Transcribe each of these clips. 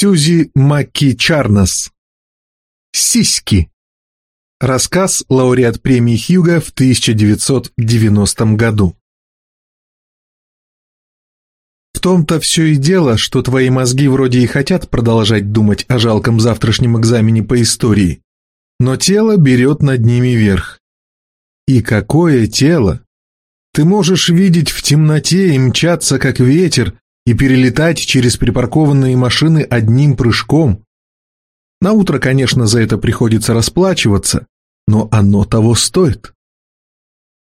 Сюзи Макки Чарнас. Сиськи. Рассказ лауреат премии Хьюга в 1990 году. В том-то все и дело, что твои мозги вроде и хотят продолжать думать о жалком завтрашнем экзамене по истории, но тело берет над ними верх. И какое тело! Ты можешь видеть в темноте и мчаться, как ветер, и перелетать через припаркованные машины одним прыжком. На утро, конечно, за это приходится расплачиваться, но оно того стоит.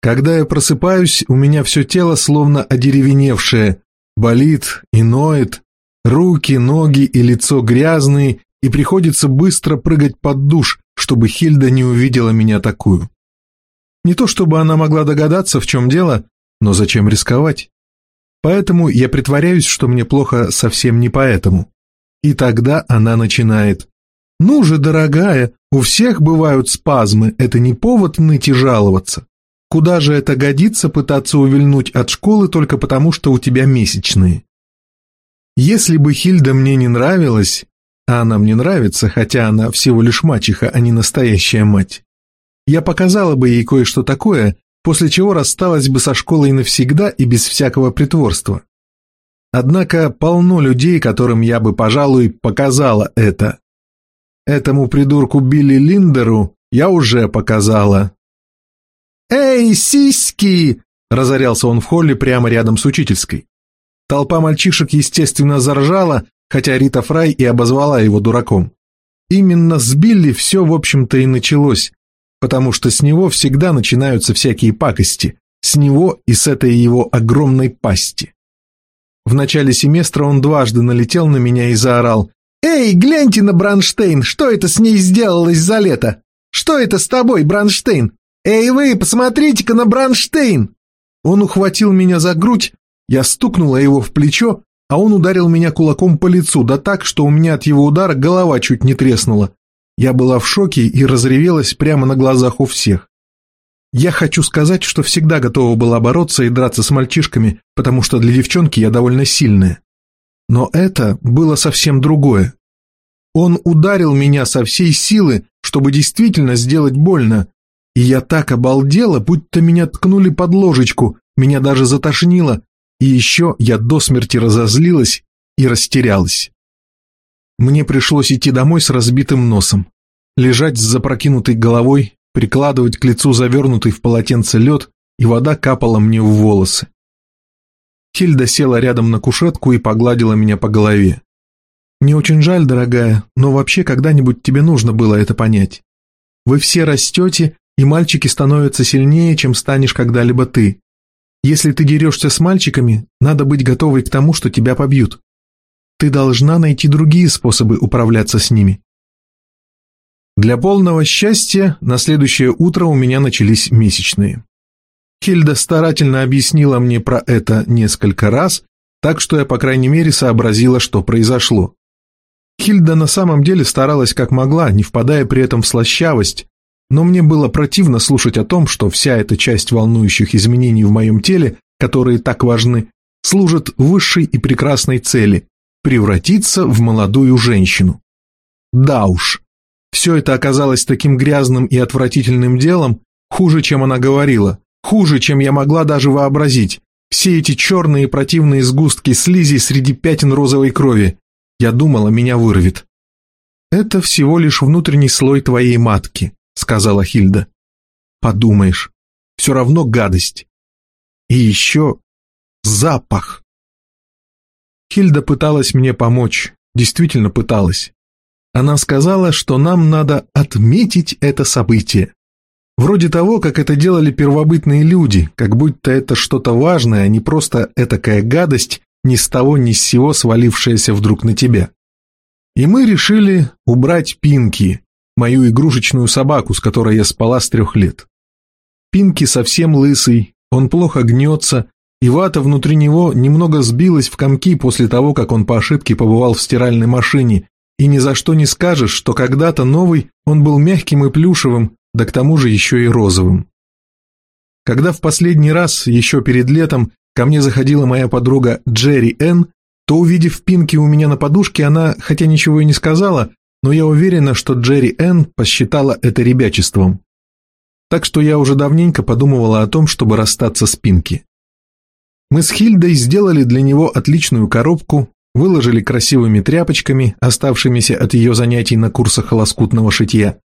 Когда я просыпаюсь, у меня все тело словно одеревеневшее, болит и ноет, руки, ноги и лицо грязные, и приходится быстро прыгать под душ, чтобы Хильда не увидела меня такую. Не то чтобы она могла догадаться, в чем дело, но зачем рисковать? Поэтому я притворяюсь, что мне плохо совсем не поэтому. И тогда она начинает. «Ну же, дорогая, у всех бывают спазмы, это не повод ныть и жаловаться. Куда же это годится пытаться увильнуть от школы только потому, что у тебя месячные?» Если бы Хильда мне не нравилась, а она мне нравится, хотя она всего лишь мачеха, а не настоящая мать, я показала бы ей кое-что такое, после чего рассталась бы со школой навсегда и без всякого притворства. Однако полно людей, которым я бы, пожалуй, показала это. Этому придурку Билли Линдеру я уже показала. «Эй, сиськи!» – разорялся он в холле прямо рядом с учительской. Толпа мальчишек, естественно, заржала, хотя Рита Фрай и обозвала его дураком. Именно с Билли все, в общем-то, и началось, потому что с него всегда начинаются всякие пакости, с него и с этой его огромной пасти. В начале семестра он дважды налетел на меня и заорал «Эй, гляньте на Бранштейн, что это с ней сделалось за лето? Что это с тобой, Бранштейн? Эй вы, посмотрите-ка на Бранштейн!» Он ухватил меня за грудь, я стукнула его в плечо, а он ударил меня кулаком по лицу, да так, что у меня от его удара голова чуть не треснула. Я была в шоке и разревелась прямо на глазах у всех. Я хочу сказать, что всегда готова была бороться и драться с мальчишками, потому что для девчонки я довольно сильная. Но это было совсем другое. Он ударил меня со всей силы, чтобы действительно сделать больно, и я так обалдела, будто меня ткнули под ложечку, меня даже затошнило, и еще я до смерти разозлилась и растерялась. Мне пришлось идти домой с разбитым носом, лежать с запрокинутой головой, прикладывать к лицу завернутый в полотенце лед, и вода капала мне в волосы. Хильда села рядом на кушетку и погладила меня по голове. «Мне очень жаль, дорогая, но вообще когда-нибудь тебе нужно было это понять. Вы все растете, и мальчики становятся сильнее, чем станешь когда-либо ты. Если ты дерешься с мальчиками, надо быть готовой к тому, что тебя побьют. Ты должна найти другие способы управляться с ними. Для полного счастья на следующее утро у меня начались месячные. Хильда старательно объяснила мне про это несколько раз, так что я, по крайней мере, сообразила, что произошло. Хильда на самом деле старалась как могла, не впадая при этом в слащавость, но мне было противно слушать о том, что вся эта часть волнующих изменений в моем теле, которые так важны, служит высшей и прекрасной цели превратиться в молодую женщину. Да уж, все это оказалось таким грязным и отвратительным делом, хуже, чем она говорила, хуже, чем я могла даже вообразить. Все эти черные противные сгустки слизи среди пятен розовой крови. Я думала, меня вырвет. «Это всего лишь внутренний слой твоей матки», — сказала Хильда. «Подумаешь, все равно гадость. И еще запах». Хильда пыталась мне помочь, действительно пыталась. Она сказала, что нам надо отметить это событие. Вроде того, как это делали первобытные люди, как будто это что-то важное, а не просто этакая гадость, ни с того ни с сего свалившаяся вдруг на тебя. И мы решили убрать Пинки, мою игрушечную собаку, с которой я спала с трех лет. Пинки совсем лысый, он плохо гнется, и вата внутри него немного сбилась в комки после того, как он по ошибке побывал в стиральной машине, и ни за что не скажешь, что когда-то новый он был мягким и плюшевым, да к тому же еще и розовым. Когда в последний раз, еще перед летом, ко мне заходила моя подруга Джерри Энн, то, увидев Пинки у меня на подушке, она, хотя ничего и не сказала, но я уверена, что Джерри Энн посчитала это ребячеством. Так что я уже давненько подумывала о том, чтобы расстаться с Пинки. Мы с Хильдой сделали для него отличную коробку, выложили красивыми тряпочками, оставшимися от ее занятий на курсах лоскутного шитья.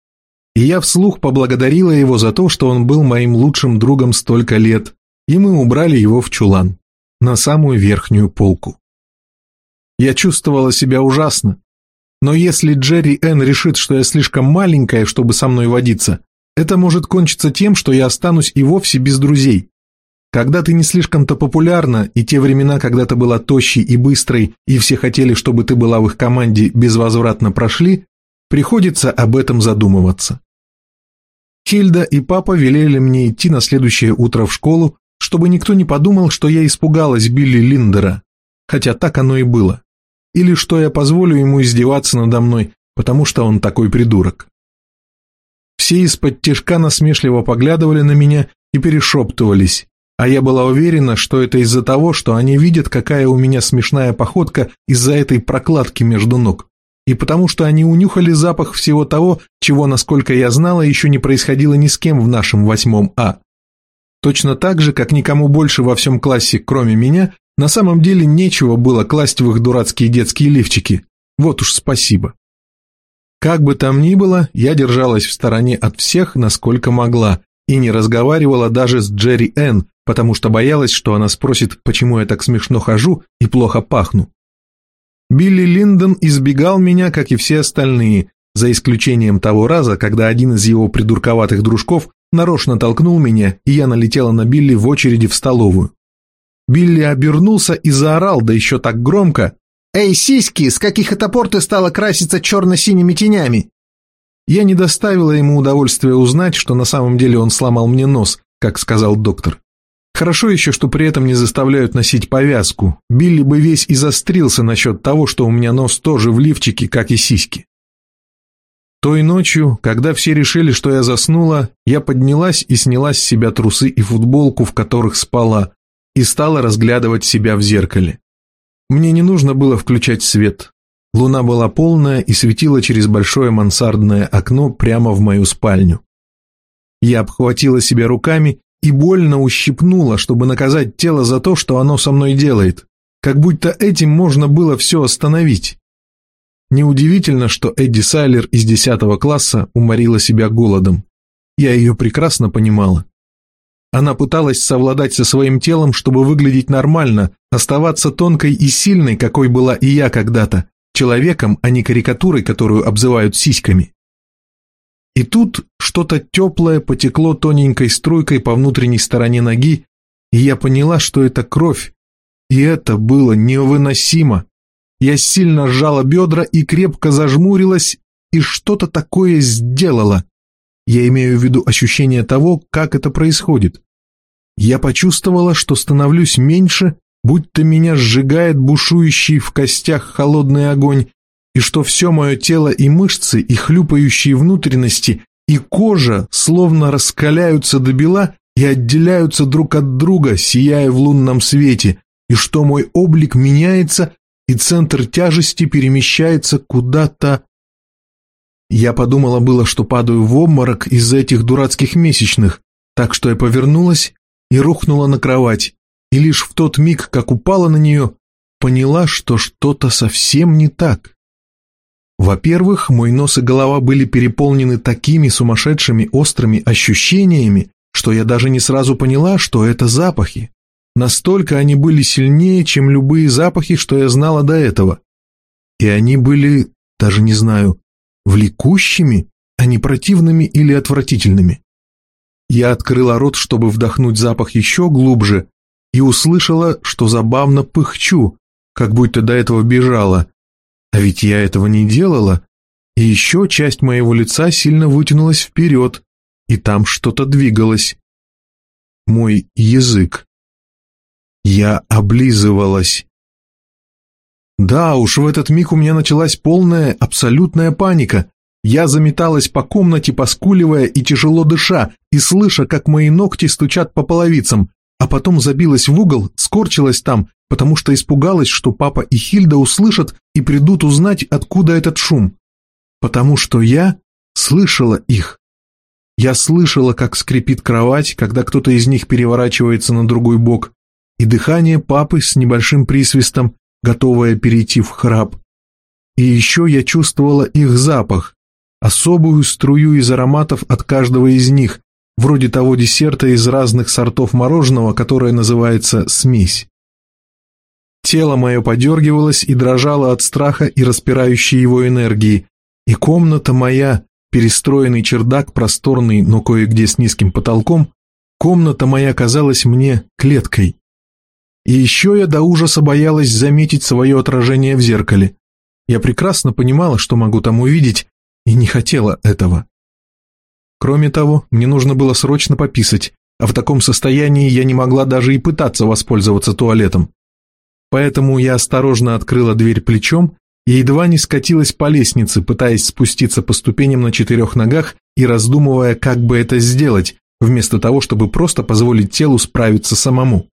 И я вслух поблагодарила его за то, что он был моим лучшим другом столько лет, и мы убрали его в чулан, на самую верхнюю полку. Я чувствовала себя ужасно, но если Джерри Энн решит, что я слишком маленькая, чтобы со мной водиться, это может кончиться тем, что я останусь и вовсе без друзей. Когда ты не слишком-то популярна, и те времена, когда ты была тощей и быстрой, и все хотели, чтобы ты была в их команде, безвозвратно прошли, приходится об этом задумываться. Хильда и папа велели мне идти на следующее утро в школу, чтобы никто не подумал, что я испугалась Билли Линдера, хотя так оно и было, или что я позволю ему издеваться надо мной, потому что он такой придурок. Все из-под тяжка насмешливо поглядывали на меня и перешептывались, а я была уверена, что это из-за того, что они видят, какая у меня смешная походка из-за этой прокладки между ног. И потому что они унюхали запах всего того, чего, насколько я знала, еще не происходило ни с кем в нашем восьмом А. Точно так же, как никому больше во всем классе, кроме меня, на самом деле нечего было класть в их дурацкие детские лифчики. Вот уж спасибо. Как бы там ни было, я держалась в стороне от всех, насколько могла, и не разговаривала даже с Джерри Энн, потому что боялась, что она спросит, почему я так смешно хожу и плохо пахну. Билли Линдон избегал меня, как и все остальные, за исключением того раза, когда один из его придурковатых дружков нарочно толкнул меня, и я налетела на Билли в очереди в столовую. Билли обернулся и заорал, да еще так громко. «Эй, сиськи, с каких это пор ты стала краситься черно-синими тенями?» Я не доставила ему удовольствия узнать, что на самом деле он сломал мне нос, как сказал доктор. Хорошо еще, что при этом не заставляют носить повязку. Билли бы весь и застрился насчет того, что у меня нос тоже в лифчике, как и сиськи. Той ночью, когда все решили, что я заснула, я поднялась и сняла с себя трусы и футболку, в которых спала, и стала разглядывать себя в зеркале. Мне не нужно было включать свет. Луна была полная и светила через большое мансардное окно прямо в мою спальню. Я обхватила себя руками и больно ущипнула, чтобы наказать тело за то, что оно со мной делает, как будто этим можно было все остановить. Неудивительно, что Эдди Сайлер из 10 класса уморила себя голодом. Я ее прекрасно понимала. Она пыталась совладать со своим телом, чтобы выглядеть нормально, оставаться тонкой и сильной, какой была и я когда-то, человеком, а не карикатурой, которую обзывают сиськами. И тут что-то теплое потекло тоненькой струйкой по внутренней стороне ноги, и я поняла, что это кровь. И это было невыносимо. Я сильно сжала бедра и крепко зажмурилась, и что-то такое сделала. Я имею в виду ощущение того, как это происходит. Я почувствовала, что становлюсь меньше, будто меня сжигает бушующий в костях холодный огонь, и что все мое тело и мышцы, и хлюпающие внутренности, и кожа словно раскаляются до бела и отделяются друг от друга, сияя в лунном свете, и что мой облик меняется, и центр тяжести перемещается куда-то... Я подумала было, что падаю в обморок из-за этих дурацких месячных, так что я повернулась и рухнула на кровать, и лишь в тот миг, как упала на нее, поняла, что что-то совсем не так. Во-первых, мой нос и голова были переполнены такими сумасшедшими острыми ощущениями, что я даже не сразу поняла, что это запахи. Настолько они были сильнее, чем любые запахи, что я знала до этого. И они были, даже не знаю, влекущими, а не противными или отвратительными. Я открыла рот, чтобы вдохнуть запах еще глубже, и услышала, что забавно пыхчу, как будто до этого бежала. А ведь я этого не делала, и еще часть моего лица сильно вытянулась вперед, и там что-то двигалось. Мой язык. Я облизывалась. Да уж, в этот миг у меня началась полная, абсолютная паника. Я заметалась по комнате, поскуливая и тяжело дыша, и слыша, как мои ногти стучат по половицам, а потом забилась в угол, скорчилась там потому что испугалась, что папа и Хильда услышат и придут узнать, откуда этот шум. Потому что я слышала их. Я слышала, как скрипит кровать, когда кто-то из них переворачивается на другой бок, и дыхание папы с небольшим присвистом, готовое перейти в храп. И еще я чувствовала их запах, особую струю из ароматов от каждого из них, вроде того десерта из разных сортов мороженого, которое называется смесь. Тело мое подергивалось и дрожало от страха и распирающей его энергии, и комната моя, перестроенный чердак, просторный, но кое-где с низким потолком, комната моя казалась мне клеткой. И еще я до ужаса боялась заметить свое отражение в зеркале. Я прекрасно понимала, что могу там увидеть, и не хотела этого. Кроме того, мне нужно было срочно пописать, а в таком состоянии я не могла даже и пытаться воспользоваться туалетом. Поэтому я осторожно открыла дверь плечом и едва не скатилась по лестнице, пытаясь спуститься по ступеням на четырех ногах и раздумывая, как бы это сделать, вместо того, чтобы просто позволить телу справиться самому.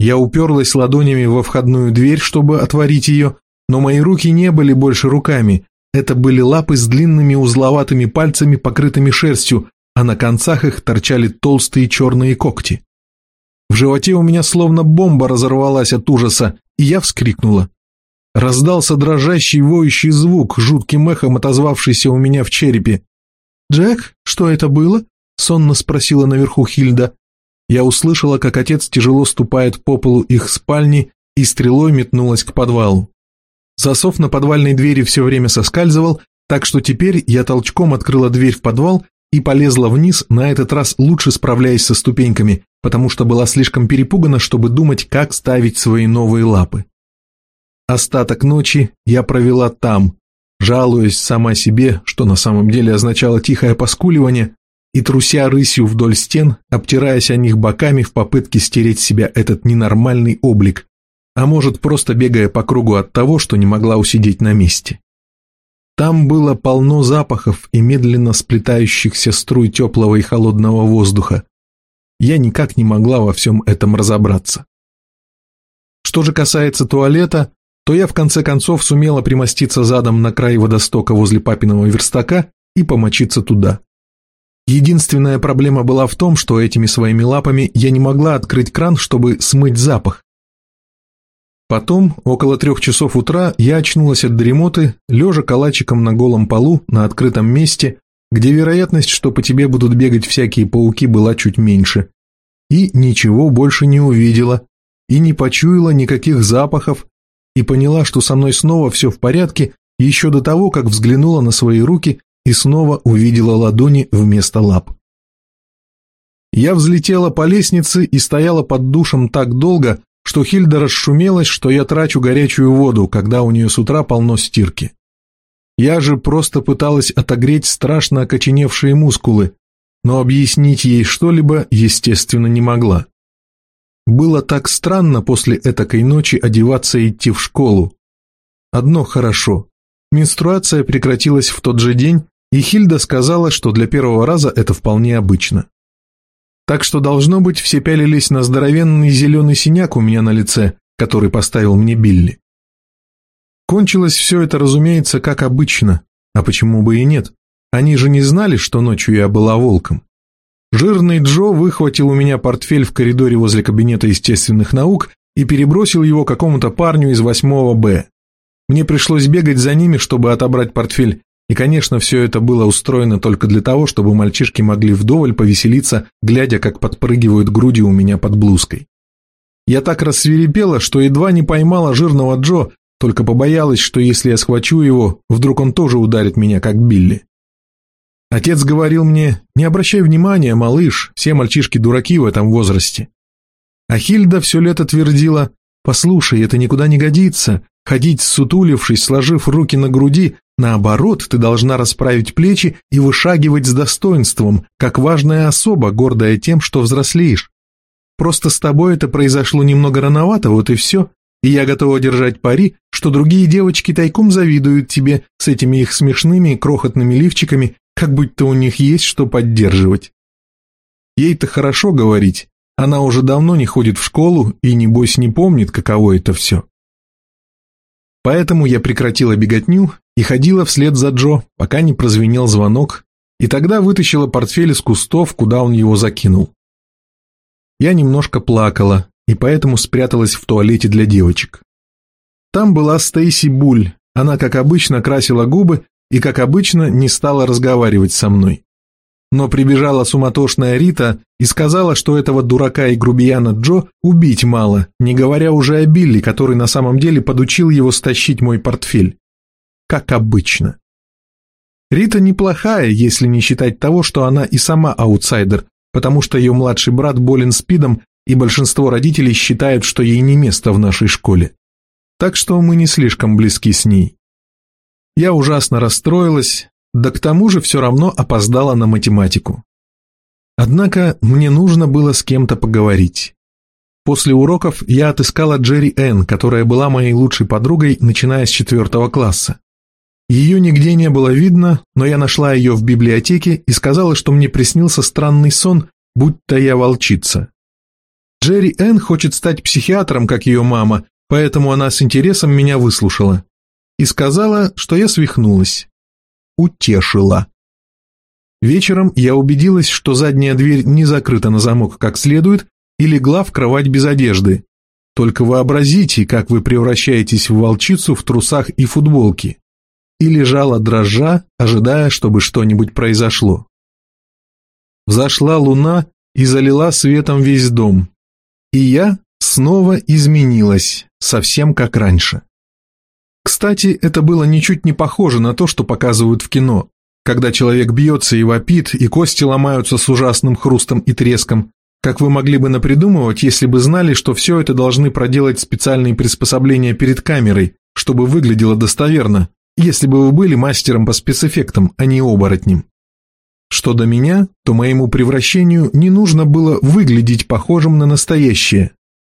Я уперлась ладонями во входную дверь, чтобы отворить ее, но мои руки не были больше руками, это были лапы с длинными узловатыми пальцами, покрытыми шерстью, а на концах их торчали толстые черные когти. В животе у меня словно бомба разорвалась от ужаса, и я вскрикнула. Раздался дрожащий воющий звук, жутким эхом отозвавшийся у меня в черепе. «Джек, что это было?» — сонно спросила наверху Хильда. Я услышала, как отец тяжело ступает по полу их спальни и стрелой метнулась к подвалу. Засов на подвальной двери все время соскальзывал, так что теперь я толчком открыла дверь в подвал и полезла вниз, на этот раз лучше справляясь со ступеньками, потому что была слишком перепугана, чтобы думать, как ставить свои новые лапы. Остаток ночи я провела там, жалуясь сама себе, что на самом деле означало тихое поскуливание, и труся рысью вдоль стен, обтираясь о них боками в попытке стереть с себя этот ненормальный облик, а может, просто бегая по кругу от того, что не могла усидеть на месте. Там было полно запахов и медленно сплетающихся струй теплого и холодного воздуха. Я никак не могла во всем этом разобраться. Что же касается туалета, то я в конце концов сумела примоститься задом на край водостока возле папиного верстака и помочиться туда. Единственная проблема была в том, что этими своими лапами я не могла открыть кран, чтобы смыть запах, Потом, около трех часов утра, я очнулась от дремоты, лежа калачиком на голом полу на открытом месте, где вероятность, что по тебе будут бегать всякие пауки, была чуть меньше. И ничего больше не увидела, и не почуяла никаких запахов, и поняла, что со мной снова все в порядке, еще до того, как взглянула на свои руки и снова увидела ладони вместо лап. Я взлетела по лестнице и стояла под душем так долго, что Хильда расшумелась, что я трачу горячую воду, когда у нее с утра полно стирки. Я же просто пыталась отогреть страшно окоченевшие мускулы, но объяснить ей что-либо, естественно, не могла. Было так странно после этакой ночи одеваться и идти в школу. Одно хорошо. Менструация прекратилась в тот же день, и Хильда сказала, что для первого раза это вполне обычно. Так что, должно быть, все пялились на здоровенный зеленый синяк у меня на лице, который поставил мне Билли. Кончилось все это, разумеется, как обычно. А почему бы и нет? Они же не знали, что ночью я была волком. Жирный Джо выхватил у меня портфель в коридоре возле кабинета естественных наук и перебросил его какому-то парню из восьмого Б. Мне пришлось бегать за ними, чтобы отобрать портфель, и, конечно, все это было устроено только для того, чтобы мальчишки могли вдоволь повеселиться, глядя, как подпрыгивают груди у меня под блузкой. Я так рассверепела, что едва не поймала жирного Джо, только побоялась, что если я схвачу его, вдруг он тоже ударит меня, как Билли. Отец говорил мне, не обращай внимания, малыш, все мальчишки дураки в этом возрасте. А Хильда все лето твердила, послушай, это никуда не годится, ходить сутулившись, сложив руки на груди, Наоборот, ты должна расправить плечи и вышагивать с достоинством, как важная особа, гордая тем, что взрослеешь. Просто с тобой это произошло немного рановато, вот и все. И я готова держать пари, что другие девочки тайком завидуют тебе с этими их смешными крохотными лифчиками, как будто у них есть что поддерживать. Ей-то хорошо говорить, Она уже давно не ходит в школу и, небось, не помнит, каково это все. Поэтому я прекратила беготню и ходила вслед за Джо, пока не прозвенел звонок, и тогда вытащила портфель из кустов, куда он его закинул. Я немножко плакала, и поэтому спряталась в туалете для девочек. Там была Стейси Буль, она, как обычно, красила губы и, как обычно, не стала разговаривать со мной. Но прибежала суматошная Рита и сказала, что этого дурака и грубияна Джо убить мало, не говоря уже о Билли, который на самом деле подучил его стащить мой портфель. Как обычно. Рита неплохая, если не считать того, что она и сама аутсайдер, потому что ее младший брат болен спидом, и большинство родителей считают, что ей не место в нашей школе так что мы не слишком близки с ней. Я ужасно расстроилась, да к тому же все равно опоздала на математику. Однако мне нужно было с кем-то поговорить. После уроков я отыскала Джерри Энн, которая была моей лучшей подругой, начиная с четвертого класса. Ее нигде не было видно, но я нашла ее в библиотеке и сказала, что мне приснился странный сон, будто я волчица. Джерри Энн хочет стать психиатром, как ее мама, поэтому она с интересом меня выслушала и сказала, что я свихнулась. Утешила. Вечером я убедилась, что задняя дверь не закрыта на замок как следует и легла в кровать без одежды. Только вообразите, как вы превращаетесь в волчицу в трусах и футболке. И лежала дрожа, ожидая, чтобы что-нибудь произошло. Взошла луна и залила светом весь дом. И я снова изменилась, совсем как раньше. Кстати, это было ничуть не похоже на то, что показывают в кино, когда человек бьется и вопит, и кости ломаются с ужасным хрустом и треском, как вы могли бы напридумывать, если бы знали, что все это должны проделать специальные приспособления перед камерой, чтобы выглядело достоверно, если бы вы были мастером по спецэффектам, а не оборотнем. Что до меня, то моему превращению не нужно было выглядеть похожим на настоящее,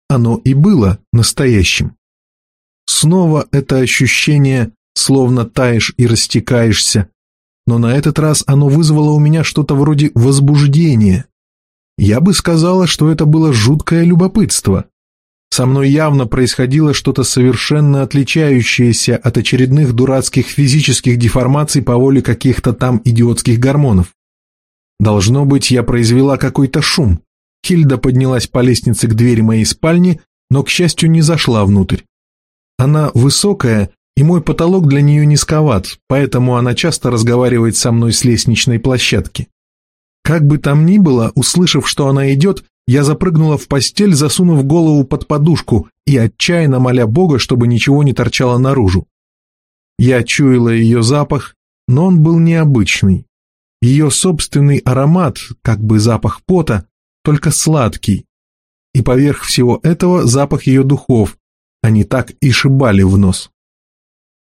оно и было настоящим. Снова это ощущение, словно таешь и растекаешься, но на этот раз оно вызвало у меня что-то вроде возбуждения. Я бы сказала, что это было жуткое любопытство. Со мной явно происходило что-то совершенно отличающееся от очередных дурацких физических деформаций по воле каких-то там идиотских гормонов. Должно быть, я произвела какой-то шум, Хильда поднялась по лестнице к двери моей спальни, но, к счастью, не зашла внутрь. Она высокая, и мой потолок для нее низковат, поэтому она часто разговаривает со мной с лестничной площадки. Как бы там ни было, услышав, что она идет, я запрыгнула в постель, засунув голову под подушку и отчаянно моля Бога, чтобы ничего не торчало наружу. Я чуяла ее запах, но он был необычный. Ее собственный аромат, как бы запах пота, только сладкий. И поверх всего этого запах ее духов, они так и шибали в нос.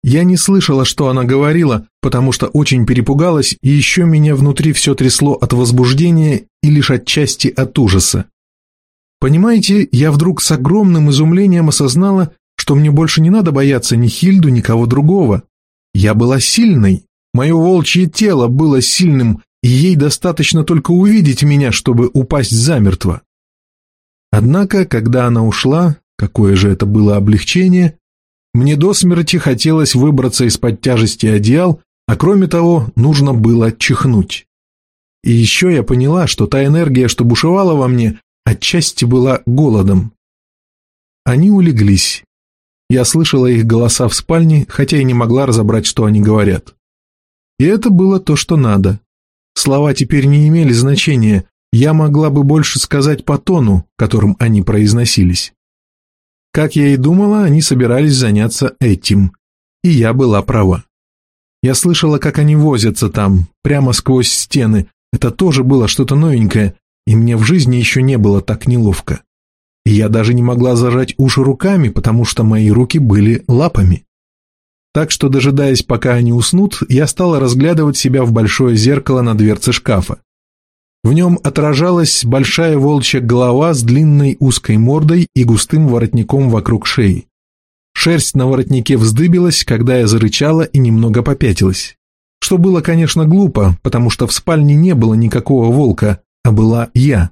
Я не слышала, что она говорила, потому что очень перепугалась, и еще меня внутри все трясло от возбуждения и лишь отчасти от ужаса. Понимаете, я вдруг с огромным изумлением осознала, что мне больше не надо бояться ни Хильду, ни кого другого. Я была сильной, мое волчье тело было сильным, и ей достаточно только увидеть меня, чтобы упасть замертво. Однако, когда она ушла, какое же это было облегчение, мне до смерти хотелось выбраться из-под тяжести одеял, а кроме того, нужно было чихнуть. И еще я поняла, что та энергия, что бушевала во мне, отчасти была голодом. Они улеглись. Я слышала их голоса в спальне, хотя и не могла разобрать, что они говорят. И это было то, что надо. Слова теперь не имели значения, я могла бы больше сказать по тону, которым они произносились. Как я и думала, они собирались заняться этим, и я была права. Я слышала, как они возятся там, прямо сквозь стены, это тоже было что-то новенькое, и мне в жизни еще не было так неловко. И я даже не могла зажать уши руками, потому что мои руки были лапами. Так что, дожидаясь, пока они уснут, я стала разглядывать себя в большое зеркало на дверце шкафа. В нем отражалась большая волчья голова с длинной узкой мордой и густым воротником вокруг шеи. Шерсть на воротнике вздыбилась, когда я зарычала и немного попятилась. Что было, конечно, глупо, потому что в спальне не было никакого волка, а была я.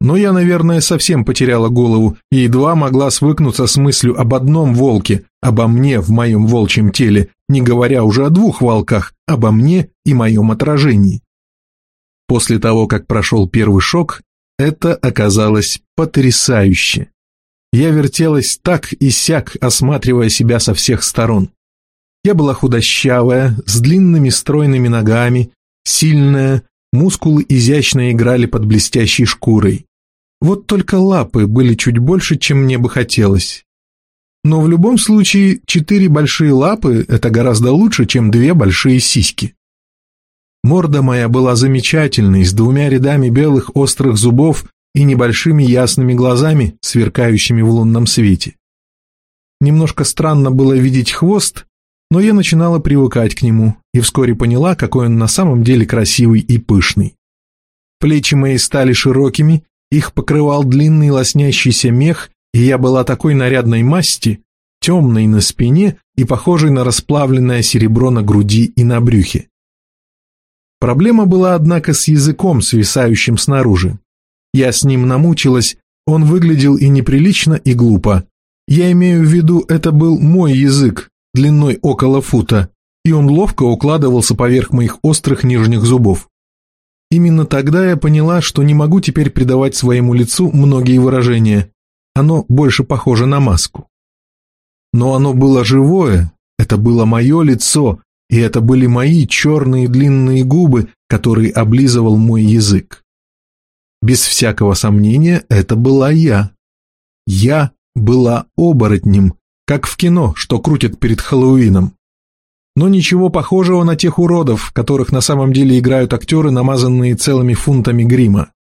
но я, наверное, совсем потеряла голову и едва могла свыкнуться с мыслью об одном волке, обо мне в моем волчьем теле, не говоря уже о двух волках, обо мне и моем отражении. После того, как прошел первый шок, это оказалось потрясающе. Я вертелась так и сяк, осматривая себя со всех сторон. Я была худощавая, с длинными стройными ногами, сильная, мускулы изящно играли под блестящей шкурой. Вот только лапы были чуть больше, чем мне бы хотелось. Но в любом случае, четыре большие лапы – это гораздо лучше, чем две большие сиськи. Морда моя была замечательной, с двумя рядами белых острых зубов и небольшими ясными глазами, сверкающими в лунном свете. Немножко странно было видеть хвост, но я начинала привыкать к нему и вскоре поняла, какой он на самом деле красивый и пышный. Плечи мои стали широкими, их покрывал длинный лоснящийся мех, и я была такой нарядной масти, темной на спине и похожей на расплавленное серебро на груди и на брюхе. Проблема была, однако, с языком, свисающим снаружи. Я с ним намучилась, он выглядел и неприлично, и глупо. Я имею в виду, это был мой язык, длиной около фута, и он ловко укладывался поверх моих острых нижних зубов. Именно тогда я поняла, что не могу теперь придавать своему лицу многие выражения. Оно больше похоже на маску. Но оно было живое, это было мое лицо, и это были мои черные длинные губы, которые облизывал мой язык. Без всякого сомнения, это была я. Я была оборотнем, как в кино, что крутят перед Хэллоуином. Но ничего похожего на тех уродов, которых на самом деле играют актеры, намазанные целыми фунтами грима.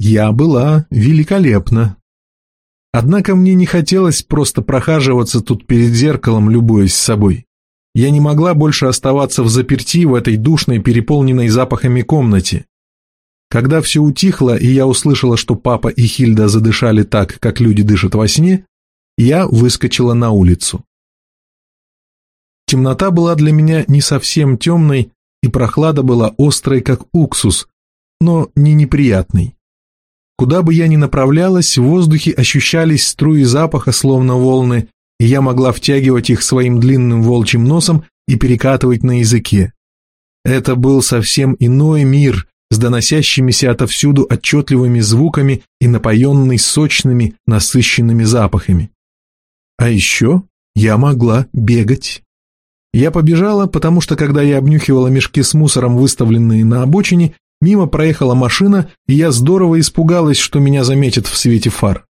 Я была великолепна. Однако мне не хотелось просто прохаживаться тут перед зеркалом, любуясь собой. Я не могла больше оставаться в заперти в этой душной, переполненной запахами комнате. Когда все утихло, и я услышала, что папа и Хильда задышали так, как люди дышат во сне, я выскочила на улицу. Темнота была для меня не совсем темной, и прохлада была острой, как уксус, но не неприятной. Куда бы я ни направлялась, в воздухе ощущались струи запаха, словно волны, и я могла втягивать их своим длинным волчьим носом и перекатывать на языке. Это был совсем иной мир, с доносящимися отовсюду отчетливыми звуками и напоенный сочными, насыщенными запахами. А еще я могла бегать. Я побежала, потому что когда я обнюхивала мешки с мусором, выставленные на обочине, мимо проехала машина, и я здорово испугалась, что меня заметят в свете фар.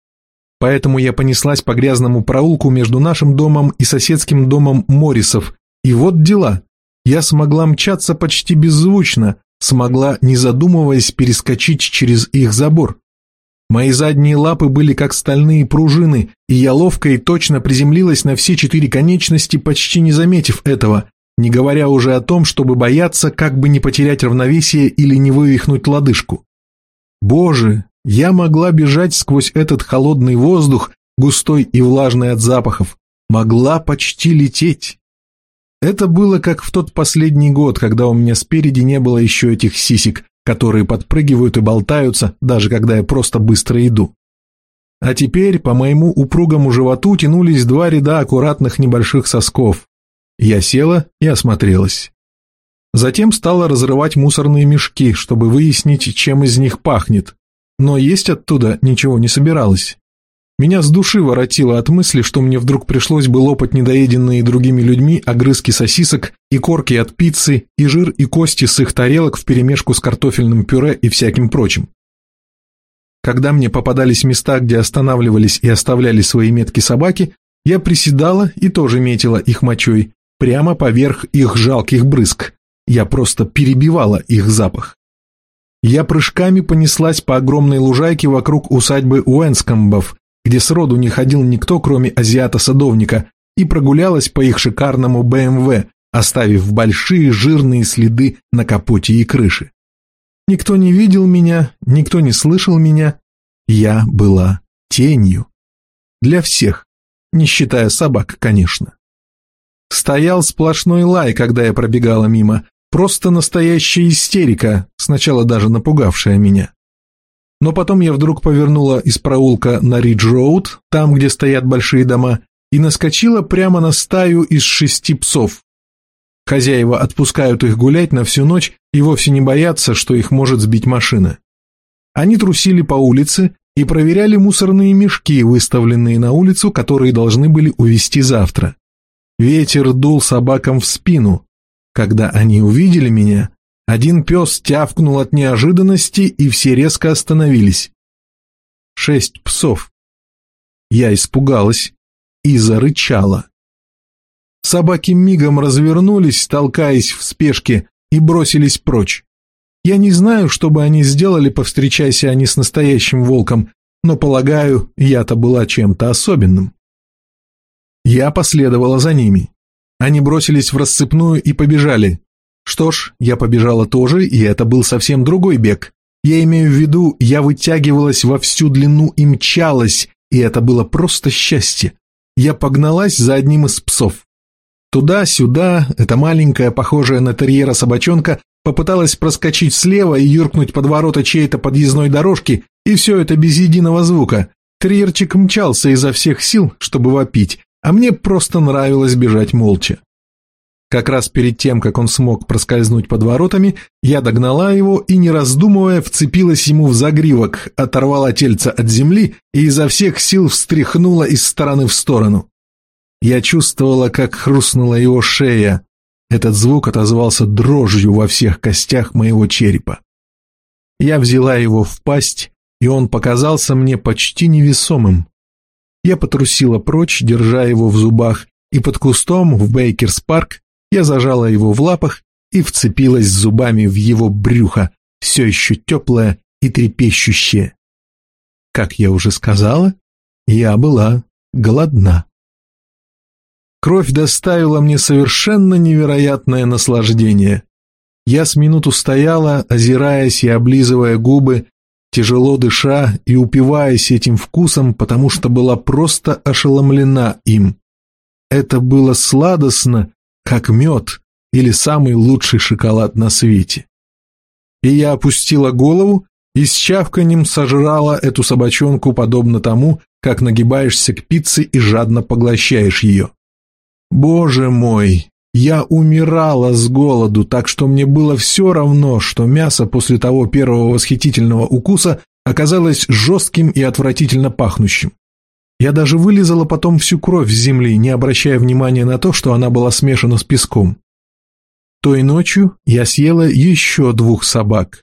Поэтому я понеслась по грязному проулку между нашим домом и соседским домом Морисов. И вот дела. Я смогла мчаться почти беззвучно, смогла, не задумываясь, перескочить через их забор. Мои задние лапы были как стальные пружины, и я ловко и точно приземлилась на все четыре конечности, почти не заметив этого, не говоря уже о том, чтобы бояться, как бы не потерять равновесие или не вывихнуть лодыжку. Боже, я могла бежать сквозь этот холодный воздух, густой и влажный от запахов, могла почти лететь. Это было как в тот последний год, когда у меня спереди не было еще этих сисек, которые подпрыгивают и болтаются, даже когда я просто быстро иду. А теперь по моему упругому животу тянулись два ряда аккуратных небольших сосков. Я села и осмотрелась. Затем стала разрывать мусорные мешки, чтобы выяснить, чем из них пахнет. Но есть оттуда ничего не собиралось. Меня с души воротило от мысли, что мне вдруг пришлось бы лопать недоеденные другими людьми огрызки сосисок и корки от пиццы, и жир и кости с их тарелок вперемешку с картофельным пюре и всяким прочим. Когда мне попадались места, где останавливались и оставляли свои метки собаки, я приседала и тоже метила их мочой, прямо поверх их жалких брызг. Я просто перебивала их запах. Я прыжками понеслась по огромной лужайке вокруг усадьбы Уэнскомбов, где сроду не ходил никто, кроме азиата-садовника, и прогулялась по их шикарному БМВ, оставив большие жирные следы на капоте и крыше. Никто не видел меня, никто не слышал меня. Я была тенью. Для всех, не считая собак, конечно. Стоял сплошной лай, когда я пробегала мимо, просто настоящая истерика, сначала даже напугавшая меня. Но потом я вдруг повернула из проулка на Ридж-Роуд, там, где стоят большие дома, и наскочила прямо на стаю из шести псов. Хозяева отпускают их гулять на всю ночь и вовсе не боятся, что их может сбить машина. Они трусили по улице и проверяли мусорные мешки, выставленные на улицу, которые должны были увезти завтра. Ветер дул собакам в спину. Когда они увидели меня, один пес тявкнул от неожиданности, и все резко остановились. Шесть псов. Я испугалась и зарычала. Собаки мигом развернулись, толкаясь в спешке, и бросились прочь. Я не знаю, что бы они сделали, повстречайся они с настоящим волком, но, полагаю, я-то была чем-то особенным. Я последовала за ними. Они бросились в рассыпную и побежали. Что ж, я побежала тоже, и это был совсем другой бег. Я имею в виду, я вытягивалась во всю длину и мчалась, и это было просто счастье. Я погналась за одним из псов. Туда-сюда, эта маленькая, похожая на терьера собачонка, попыталась проскочить слева и юркнуть под ворота чьей-то подъездной дорожки, и все это без единого звука. Терьерчик мчался изо всех сил, чтобы вопить, а мне просто нравилось бежать молча. Как раз перед тем, как он смог проскользнуть под воротами, я догнала его и, не раздумывая, вцепилась ему в загривок, оторвала тельца от земли и изо всех сил встряхнула из стороны в сторону. Я чувствовала, как хрустнула его шея. Этот звук отозвался дрожью во всех костях моего черепа. Я взяла его в пасть, и он показался мне почти невесомым. Я потрусила прочь, держа его в зубах, и под кустом в Бейкерс-парк я зажала его в лапах и вцепилась зубами в его брюхо, все еще теплое и трепещущее. Как я уже сказала, я была голодна. Кровь доставила мне совершенно невероятное наслаждение. Я с минуту стояла, озираясь и облизывая губы, тяжело дыша и упиваясь этим вкусом, потому что была просто ошеломлена им. Это было сладостно, как мед или самый лучший шоколад на свете. И я опустила голову и с чавканем сожрала эту собачонку, подобно тому, как нагибаешься к пицце и жадно поглощаешь ее. Боже мой, я умирала с голоду, так что мне было все равно, что мясо после того первого восхитительного укуса оказалось жестким и отвратительно пахнущим. Я даже вылизала потом всю кровь с земли, не обращая внимания на то, что она была смешана с песком. Той ночью я съела еще двух собак.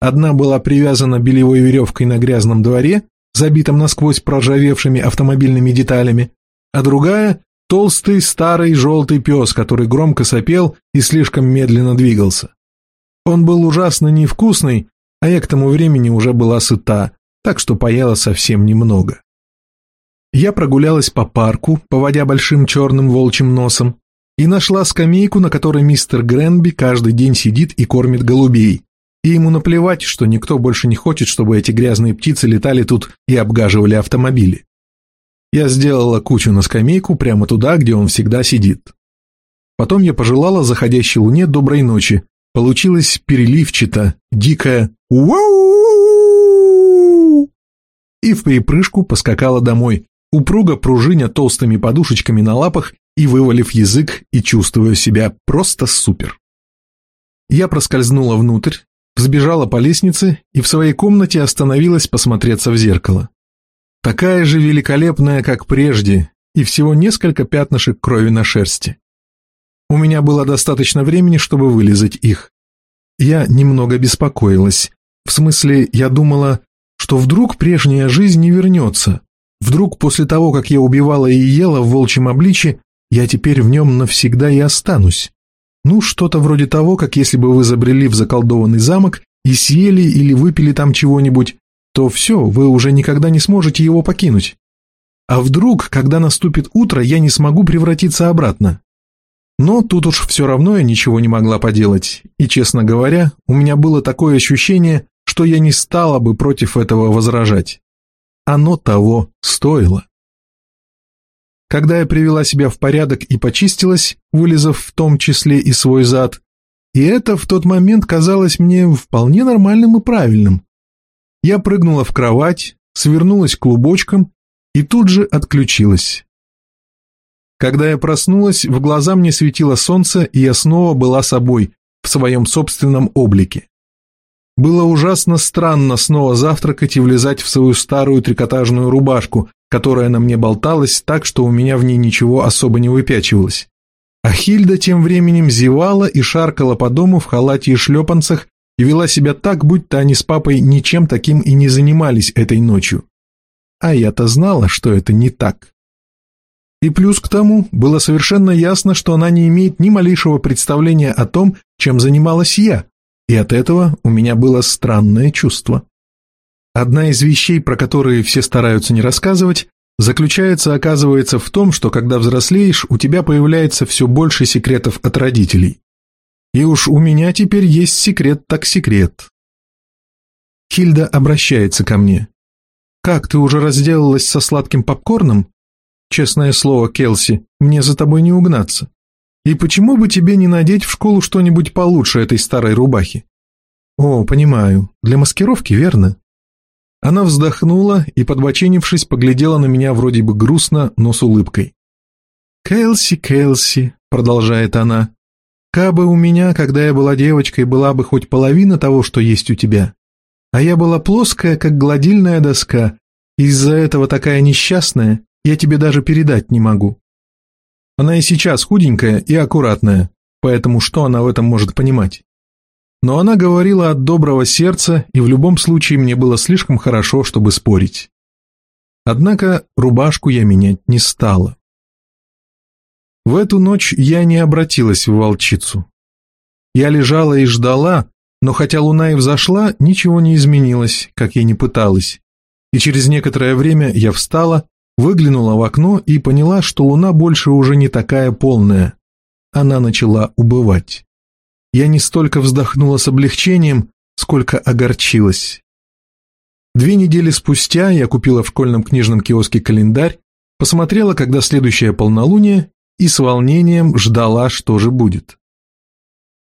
Одна была привязана белевой веревкой на грязном дворе, забитом насквозь проржавевшими автомобильными деталями, а другая Толстый старый желтый пес, который громко сопел и слишком медленно двигался. Он был ужасно невкусный, а я к тому времени уже была сыта, так что поела совсем немного. Я прогулялась по парку, поводя большим черным волчьим носом, и нашла скамейку, на которой мистер Гренби каждый день сидит и кормит голубей, и ему наплевать, что никто больше не хочет, чтобы эти грязные птицы летали тут и обгаживали автомобили. Я сделала кучу на скамейку прямо туда, где он всегда сидит. Потом я пожелала заходящей луне доброй ночи. Получилось переливчато, дикое «Уау!» и в припрыжку поскакала домой, упруго пружиня толстыми подушечками на лапах и вывалив язык и чувствуя себя просто супер. Я проскользнула внутрь, взбежала по лестнице и в своей комнате остановилась посмотреться в зеркало. Такая же великолепная, как прежде, и всего несколько пятнышек крови на шерсти. У меня было достаточно времени, чтобы вылизать их. Я немного беспокоилась. В смысле, я думала, что вдруг прежняя жизнь не вернется. Вдруг после того, как я убивала и ела в волчьем обличье, я теперь в нем навсегда и останусь. Ну, что-то вроде того, как если бы вы забрели в заколдованный замок и съели или выпили там чего-нибудь, то все, вы уже никогда не сможете его покинуть. А вдруг, когда наступит утро, я не смогу превратиться обратно? Но тут уж все равно я ничего не могла поделать, и, честно говоря, у меня было такое ощущение, что я не стала бы против этого возражать. Оно того стоило. Когда я привела себя в порядок и почистилась, вылезав в том числе и свой зад, и это в тот момент казалось мне вполне нормальным и правильным, я прыгнула в кровать, свернулась клубочком и тут же отключилась. Когда я проснулась, в глаза мне светило солнце, и я снова была собой, в своем собственном облике. Было ужасно странно снова завтракать и влезать в свою старую трикотажную рубашку, которая на мне болталась так, что у меня в ней ничего особо не выпячивалось. А Хильда тем временем зевала и шаркала по дому в халате и шлепанцах и вела себя так, будто они с папой ничем таким и не занимались этой ночью. А я-то знала, что это не так. И плюс к тому, было совершенно ясно, что она не имеет ни малейшего представления о том, чем занималась я, и от этого у меня было странное чувство. Одна из вещей, про которые все стараются не рассказывать, заключается, оказывается, в том, что когда взрослеешь, у тебя появляется все больше секретов от родителей. И уж у меня теперь есть секрет так секрет. Хильда обращается ко мне. «Как, ты уже разделалась со сладким попкорном? Честное слово, Келси, мне за тобой не угнаться. И почему бы тебе не надеть в школу что-нибудь получше этой старой рубахи? О, понимаю, для маскировки, верно? Она вздохнула и, подбоченившись, поглядела на меня вроде бы грустно, но с улыбкой. «Кэлси, Кэлси», — продолжает она, — «кабы у меня, когда я была девочкой, была бы хоть половина того, что есть у тебя. А я была плоская, как гладильная доска, из-за этого такая несчастная, я тебе даже передать не могу. Она и сейчас худенькая и аккуратная, поэтому что она в этом может понимать? Но она говорила от доброго сердца, и в любом случае мне было слишком хорошо, чтобы спорить. Однако рубашку я менять не стала. В эту ночь я не обратилась в волчицу. Я лежала и ждала, но хотя луна и взошла, ничего не изменилось, как я не пыталась. И через некоторое время я встала, Выглянула в окно и поняла, что луна больше уже не такая полная. Она начала убывать. Я не столько вздохнула с облегчением, сколько огорчилась. Две недели спустя я купила в школьном книжном киоске календарь, посмотрела, когда следующее полнолуние, и с волнением ждала, что же будет.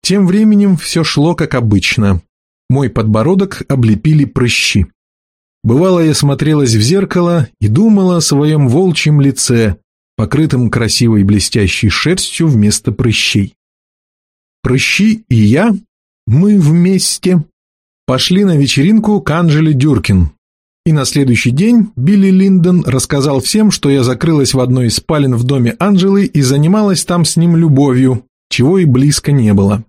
Тем временем все шло как обычно. Мой подбородок облепили прыщи. Бывало, я смотрелась в зеркало и думала о своем волчьем лице, покрытом красивой блестящей шерстью вместо прыщей. Прыщи и я, мы вместе, пошли на вечеринку к Анжеле Дюркин. И на следующий день Билли Линдон рассказал всем, что я закрылась в одной из спален в доме Анжелы и занималась там с ним любовью, чего и близко не было.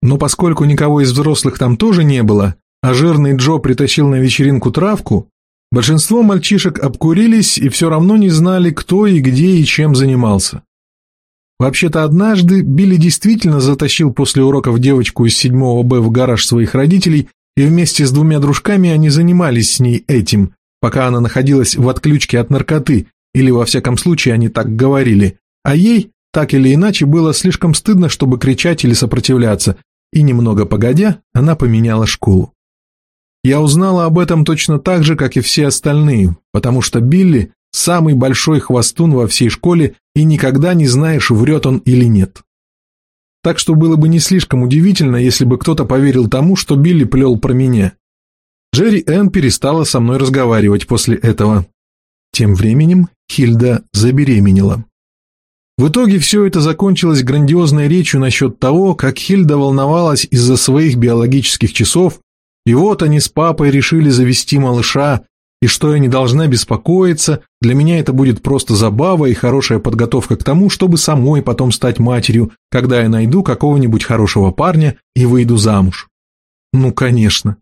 Но поскольку никого из взрослых там тоже не было, а жирный Джо притащил на вечеринку травку, большинство мальчишек обкурились и все равно не знали, кто и где и чем занимался. Вообще-то однажды Билли действительно затащил после уроков девочку из 7 Б в гараж своих родителей, и вместе с двумя дружками они занимались с ней этим, пока она находилась в отключке от наркоты, или во всяком случае они так говорили, а ей, так или иначе, было слишком стыдно, чтобы кричать или сопротивляться, и немного погодя, она поменяла школу. Я узнала об этом точно так же, как и все остальные, потому что Билли – самый большой хвостун во всей школе, и никогда не знаешь, врет он или нет. Так что было бы не слишком удивительно, если бы кто-то поверил тому, что Билли плел про меня. Джерри Энн перестала со мной разговаривать после этого. Тем временем Хильда забеременела. В итоге все это закончилось грандиозной речью насчет того, как Хильда волновалась из-за своих биологических часов и вот они с папой решили завести малыша, и что я не должна беспокоиться, для меня это будет просто забава и хорошая подготовка к тому, чтобы самой потом стать матерью, когда я найду какого-нибудь хорошего парня и выйду замуж. Ну, конечно.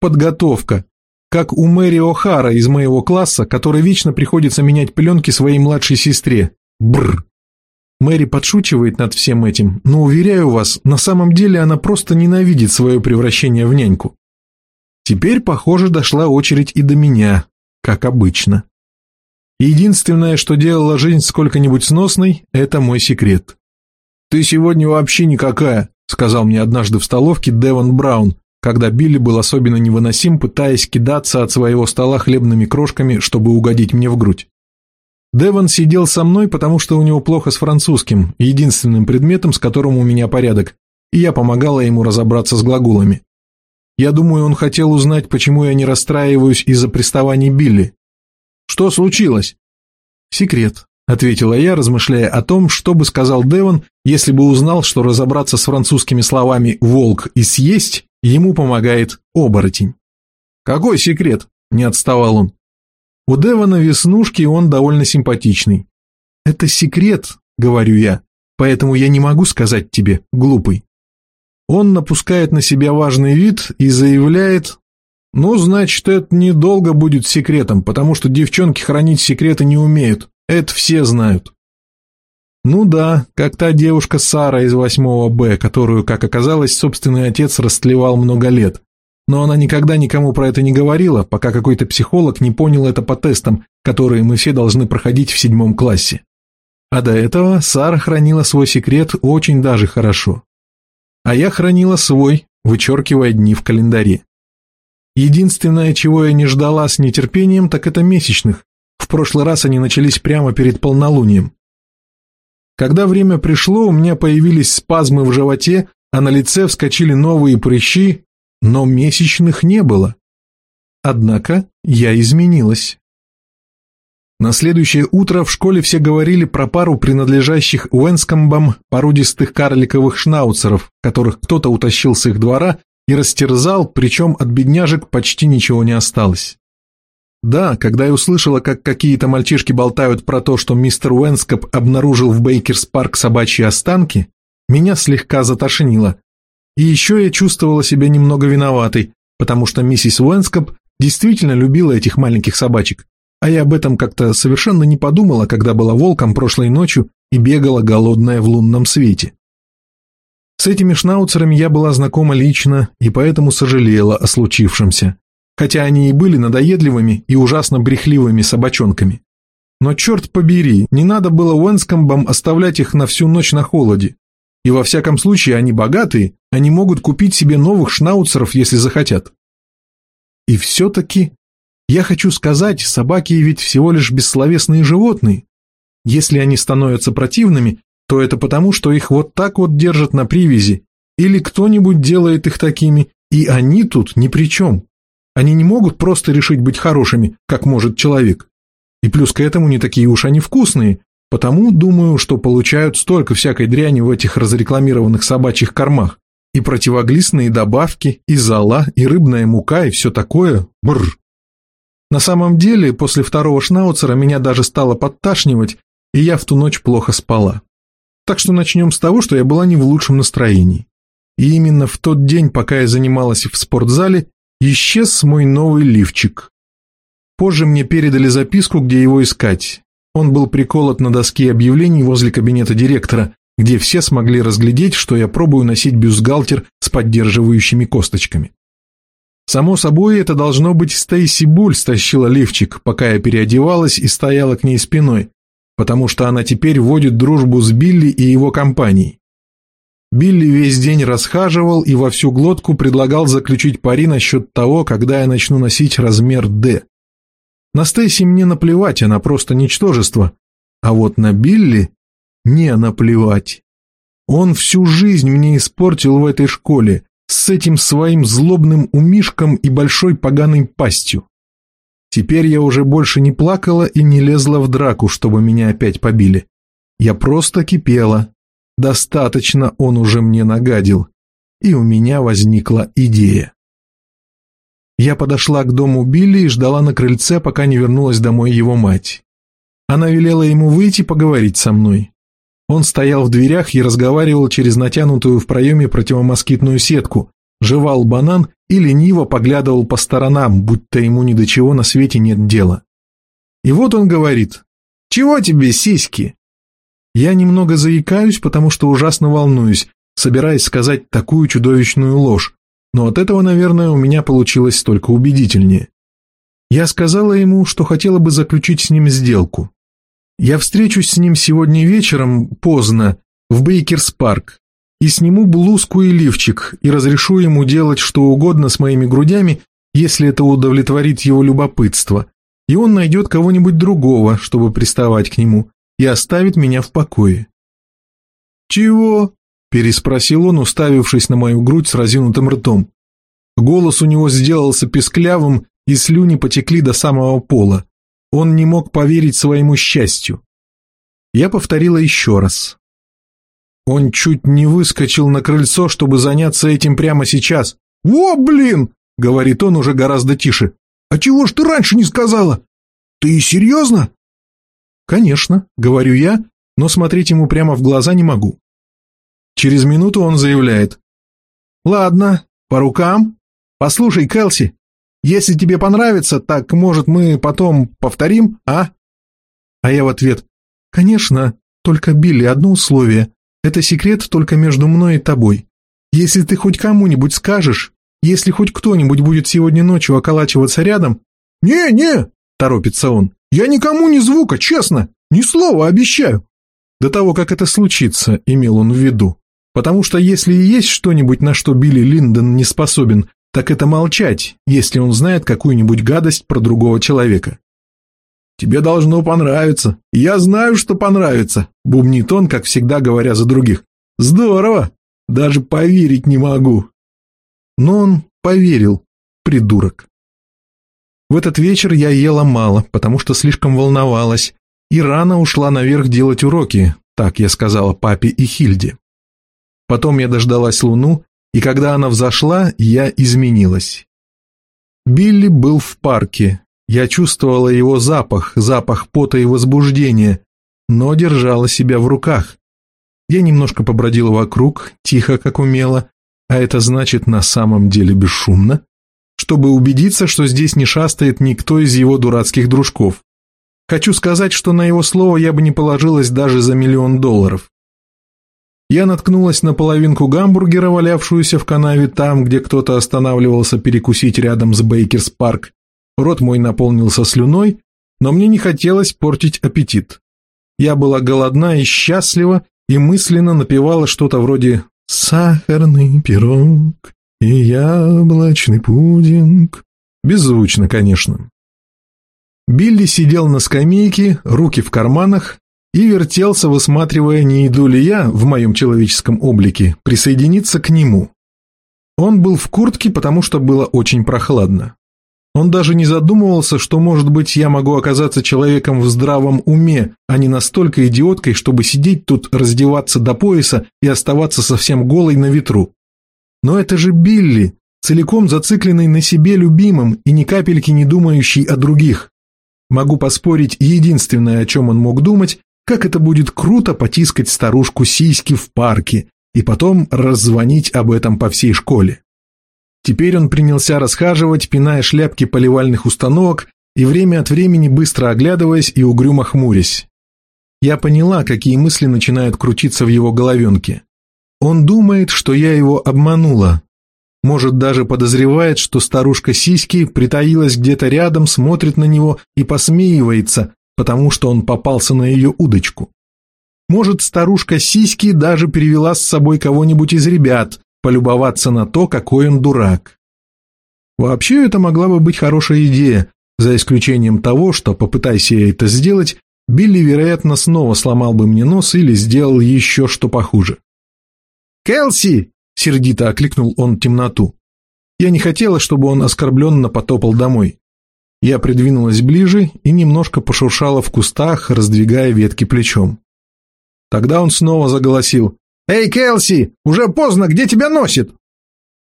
Подготовка. Как у Мэри О'Хара из моего класса, которой вечно приходится менять пеленки своей младшей сестре. Бррр. Мэри подшучивает над всем этим, но, уверяю вас, на самом деле она просто ненавидит свое превращение в няньку. Теперь, похоже, дошла очередь и до меня, как обычно. Единственное, что делало жизнь сколько-нибудь сносной, это мой секрет. «Ты сегодня вообще никакая», — сказал мне однажды в столовке Девон Браун, когда Билли был особенно невыносим, пытаясь кидаться от своего стола хлебными крошками, чтобы угодить мне в грудь. Девон сидел со мной, потому что у него плохо с французским, единственным предметом, с которым у меня порядок, и я помогала ему разобраться с глаголами. Я думаю, он хотел узнать, почему я не расстраиваюсь из-за приставаний Билли. Что случилось? Секрет, ответила я, размышляя о том, что бы сказал Девон, если бы узнал, что разобраться с французскими словами «волк» и «съесть» ему помогает оборотень. «Какой секрет?» – не отставал он. У Девона веснушки, и он довольно симпатичный. «Это секрет», – говорю я, – «поэтому я не могу сказать тебе, глупый». Он напускает на себя важный вид и заявляет, «Ну, значит, это недолго будет секретом, потому что девчонки хранить секреты не умеют, это все знают». Ну да, как та девушка Сара из 8 Б, которую, как оказалось, собственный отец растлевал много лет. Но она никогда никому про это не говорила, пока какой-то психолог не понял это по тестам, которые мы все должны проходить в седьмом классе. А до этого Сара хранила свой секрет очень даже хорошо а я хранила свой, вычеркивая дни в календаре. Единственное, чего я не ждала с нетерпением, так это месячных. В прошлый раз они начались прямо перед полнолунием. Когда время пришло, у меня появились спазмы в животе, а на лице вскочили новые прыщи, но месячных не было. Однако я изменилась. На следующее утро в школе все говорили про пару принадлежащих Уэнскомбам породистых карликовых шнауцеров, которых кто-то утащил с их двора и растерзал, причем от бедняжек почти ничего не осталось. Да, когда я услышала, как какие-то мальчишки болтают про то, что мистер Уэнскоп обнаружил в Бейкерс-парк собачьи останки, меня слегка затошнило. И еще я чувствовала себя немного виноватой, потому что миссис Уэнскоп действительно любила этих маленьких собачек, а я об этом как-то совершенно не подумала, когда была волком прошлой ночью и бегала голодная в лунном свете. С этими шнауцерами я была знакома лично и поэтому сожалела о случившемся, хотя они и были надоедливыми и ужасно брехливыми собачонками. Но черт побери, не надо было Уэнскомбам оставлять их на всю ночь на холоде. И во всяком случае они богатые, они могут купить себе новых шнауцеров, если захотят. И все-таки я хочу сказать, собаки ведь всего лишь бессловесные животные. Если они становятся противными, то это потому, что их вот так вот держат на привязи, или кто-нибудь делает их такими, и они тут ни при чем. Они не могут просто решить быть хорошими, как может человек. И плюс к этому не такие уж они вкусные, потому думаю, что получают столько всякой дряни в этих разрекламированных собачьих кормах. И противоглистные добавки, и зола, и рыбная мука, и все такое. Бррр. На самом деле, после второго шнауцера меня даже стало подташнивать, и я в ту ночь плохо спала. Так что начнем с того, что я была не в лучшем настроении. И именно в тот день, пока я занималась в спортзале, исчез мой новый лифчик. Позже мне передали записку, где его искать. Он был приколот на доске объявлений возле кабинета директора, где все смогли разглядеть, что я пробую носить бюстгальтер с поддерживающими косточками. Само собой, это должно быть Стейси Буль стащила лифчик, пока я переодевалась и стояла к ней спиной, потому что она теперь вводит дружбу с Билли и его компанией. Билли весь день расхаживал и во всю глотку предлагал заключить пари насчет того, когда я начну носить размер «Д». На Стейси мне наплевать, она просто ничтожество, а вот на Билли не наплевать. Он всю жизнь мне испортил в этой школе, с этим своим злобным умишком и большой поганой пастью. Теперь я уже больше не плакала и не лезла в драку, чтобы меня опять побили. Я просто кипела. Достаточно он уже мне нагадил. И у меня возникла идея. Я подошла к дому Билли и ждала на крыльце, пока не вернулась домой его мать. Она велела ему выйти поговорить со мной. Он стоял в дверях и разговаривал через натянутую в проеме противомоскитную сетку, жевал банан и лениво поглядывал по сторонам, будто ему ни до чего на свете нет дела. И вот он говорит, «Чего тебе, сиськи?» Я немного заикаюсь, потому что ужасно волнуюсь, собираясь сказать такую чудовищную ложь, но от этого, наверное, у меня получилось только убедительнее. Я сказала ему, что хотела бы заключить с ним сделку. Я встречусь с ним сегодня вечером, поздно, в Бейкерс-парк, и сниму блузку и лифчик, и разрешу ему делать что угодно с моими грудями, если это удовлетворит его любопытство, и он найдет кого-нибудь другого, чтобы приставать к нему, и оставит меня в покое. «Чего?» – переспросил он, уставившись на мою грудь с разинутым ртом. Голос у него сделался песклявым, и слюни потекли до самого пола. Он не мог поверить своему счастью. Я повторила еще раз. Он чуть не выскочил на крыльцо, чтобы заняться этим прямо сейчас. «Во, блин!» — говорит он уже гораздо тише. «А чего ж ты раньше не сказала? Ты серьезно?» «Конечно», — говорю я, но смотреть ему прямо в глаза не могу. Через минуту он заявляет. «Ладно, по рукам. Послушай, Кэлси, если тебе понравится, так, может, мы потом повторим, а?» А я в ответ. «Конечно, только, Билли, одно условие. Это секрет только между мной и тобой. Если ты хоть кому-нибудь скажешь, если хоть кто-нибудь будет сегодня ночью околачиваться рядом...» «Не-не!» – торопится он. «Я никому ни звука, честно! Ни слова, обещаю!» До того, как это случится, имел он в виду. Потому что если и есть что-нибудь, на что Билли Линдон не способен, так это молчать, если он знает какую-нибудь гадость про другого человека. «Тебе должно понравиться. Я знаю, что понравится», — бубнит он, как всегда говоря за других. «Здорово! Даже поверить не могу». Но он поверил, придурок. В этот вечер я ела мало, потому что слишком волновалась, и рано ушла наверх делать уроки, так я сказала папе и Хильде. Потом я дождалась Луну, и когда она взошла, я изменилась. Билли был в парке. Я чувствовала его запах, запах пота и возбуждения, но держала себя в руках. Я немножко побродила вокруг, тихо, как умела, а это значит на самом деле бесшумно, чтобы убедиться, что здесь не шастает никто из его дурацких дружков. Хочу сказать, что на его слово я бы не положилась даже за миллион долларов. Я наткнулась на половинку гамбургера, валявшуюся в канаве там, где кто-то останавливался перекусить рядом с Бейкерс Парк. Рот мой наполнился слюной, но мне не хотелось портить аппетит. Я была голодна и счастлива, и мысленно напевала что-то вроде «Сахарный пирог и яблочный пудинг». Беззвучно, конечно. Билли сидел на скамейке, руки в карманах, и вертелся, высматривая, не иду ли я, в моем человеческом облике, присоединиться к нему. Он был в куртке, потому что было очень прохладно. Он даже не задумывался, что, может быть, я могу оказаться человеком в здравом уме, а не настолько идиоткой, чтобы сидеть тут, раздеваться до пояса и оставаться совсем голой на ветру. Но это же Билли, целиком зацикленный на себе любимым и ни капельки не думающий о других. Могу поспорить, единственное, о чем он мог думать, как это будет круто потискать старушку сиськи в парке и потом раззвонить об этом по всей школе. Теперь он принялся расхаживать, пиная шляпки поливальных установок и время от времени быстро оглядываясь и угрюмо хмурясь. Я поняла, какие мысли начинают крутиться в его головенке. Он думает, что я его обманула. Может, даже подозревает, что старушка Сиськи притаилась где-то рядом, смотрит на него и посмеивается, потому что он попался на ее удочку. Может, старушка Сиськи даже перевела с собой кого-нибудь из ребят, полюбоваться на то, какой он дурак. Вообще, это могла бы быть хорошая идея, за исключением того, что, попытайся я это сделать, Билли, вероятно, снова сломал бы мне нос или сделал еще что похуже. «Келси!» — сердито окликнул он темноту. Я не хотела, чтобы он оскорбленно потопал домой. Я придвинулась ближе и немножко пошуршала в кустах, раздвигая ветки плечом. Тогда он снова заголосил. «Эй, Келси, уже поздно, где тебя носит?»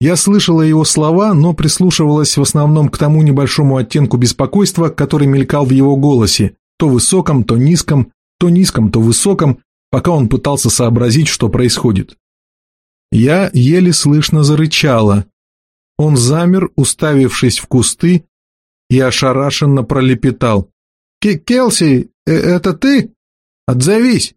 Я слышала его слова, но прислушивалась в основном к тому небольшому оттенку беспокойства, который мелькал в его голосе, то высоком, то низком, то низком, то высоком, пока он пытался сообразить, что происходит. Я еле слышно зарычала. Он замер, уставившись в кусты, и ошарашенно пролепетал. «Келси, э, это ты? Отзовись!»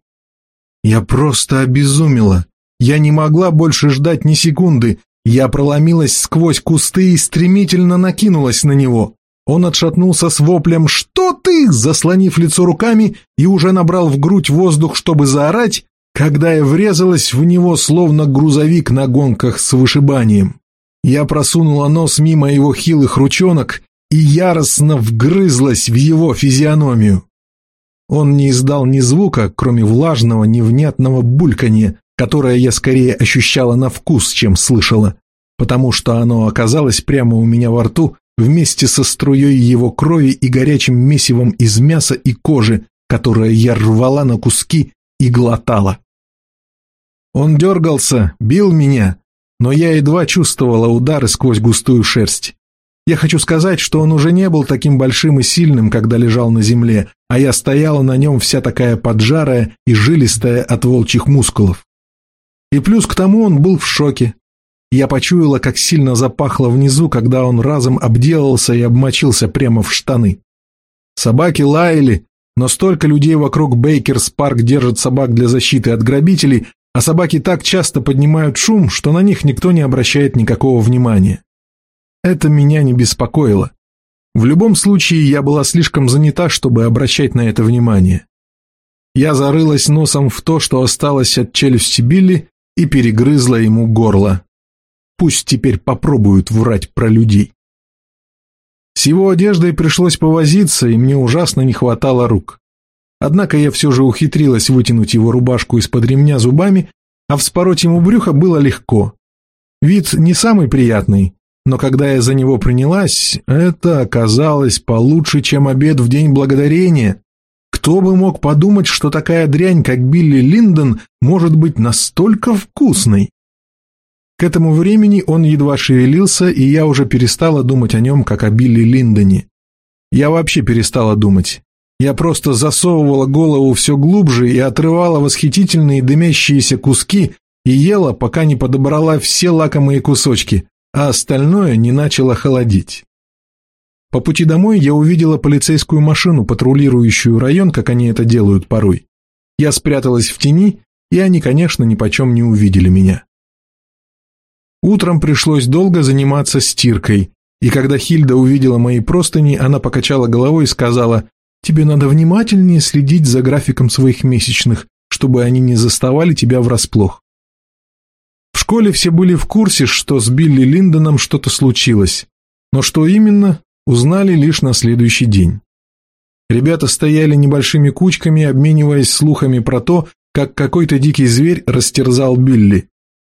Я просто обезумела. Я не могла больше ждать ни секунды. Я проломилась сквозь кусты и стремительно накинулась на него. Он отшатнулся с воплем «Что ты?», заслонив лицо руками, и уже набрал в грудь воздух, чтобы заорать, когда я врезалась в него, словно грузовик на гонках с вышибанием. Я просунула нос мимо его хилых ручонок и яростно вгрызлась в его физиономию. Он не издал ни звука, кроме влажного, невнятного бульканья, которое я скорее ощущала на вкус, чем слышала. потому что оно оказалось прямо у меня во рту вместе со струей его крови и горячим месивом из мяса и кожи, которое я рвала на куски и глотала. Он дергался, бил меня, но я едва чувствовала удары сквозь густую шерсть. Я хочу сказать, что он уже не был таким большим и сильным, когда лежал на земле, а я стояла на нем вся такая поджарая и жилистая от волчьих мускулов. И плюс к тому он был в шоке. Я почуяла, как сильно запахло внизу, когда он разом обделался и обмочился прямо в штаны. Собаки лаяли, но столько людей вокруг Бейкерс Парк держат собак для защиты от грабителей, а собаки так часто поднимают шум, что на них никто не обращает никакого внимания. Это меня не беспокоило. В любом случае, я была слишком занята, чтобы обращать на это внимание. Я зарылась носом в то, что осталось от челюсти Билли, и перегрызла ему горло. Пусть теперь попробуют врать про людей. С его одеждой пришлось повозиться, и мне ужасно не хватало рук. Однако я все же ухитрилась вытянуть его рубашку из-под ремня зубами, а вспороть ему брюхо было легко. Вид не самый приятный, но когда я за него принялась, это оказалось получше, чем обед в День Благодарения. Кто бы мог подумать, что такая дрянь, как Билли Линдон, может быть настолько вкусной? К этому времени он едва шевелился, и я уже перестала думать о нем, как о Билли Линдоне. Я вообще перестала думать. Я просто засовывала голову все глубже и отрывала восхитительные дымящиеся куски и ела, пока не подобрала все лакомые кусочки, а остальное не начало холодить. По пути домой я увидела полицейскую машину, патрулирующую район, как они это делают порой. Я спряталась в тени, и они, конечно, ни почем не увидели меня. Утром пришлось долго заниматься стиркой, и когда Хильда увидела мои простыни, она покачала головой и сказала, «Тебе надо внимательнее следить за графиком своих месячных, чтобы они не заставали тебя врасплох». Школе все были в курсе, что с Билли Линдоном что-то случилось, но что именно, узнали лишь на следующий день. Ребята стояли небольшими кучками, обмениваясь слухами про то, как какой-то дикий зверь растерзал Билли.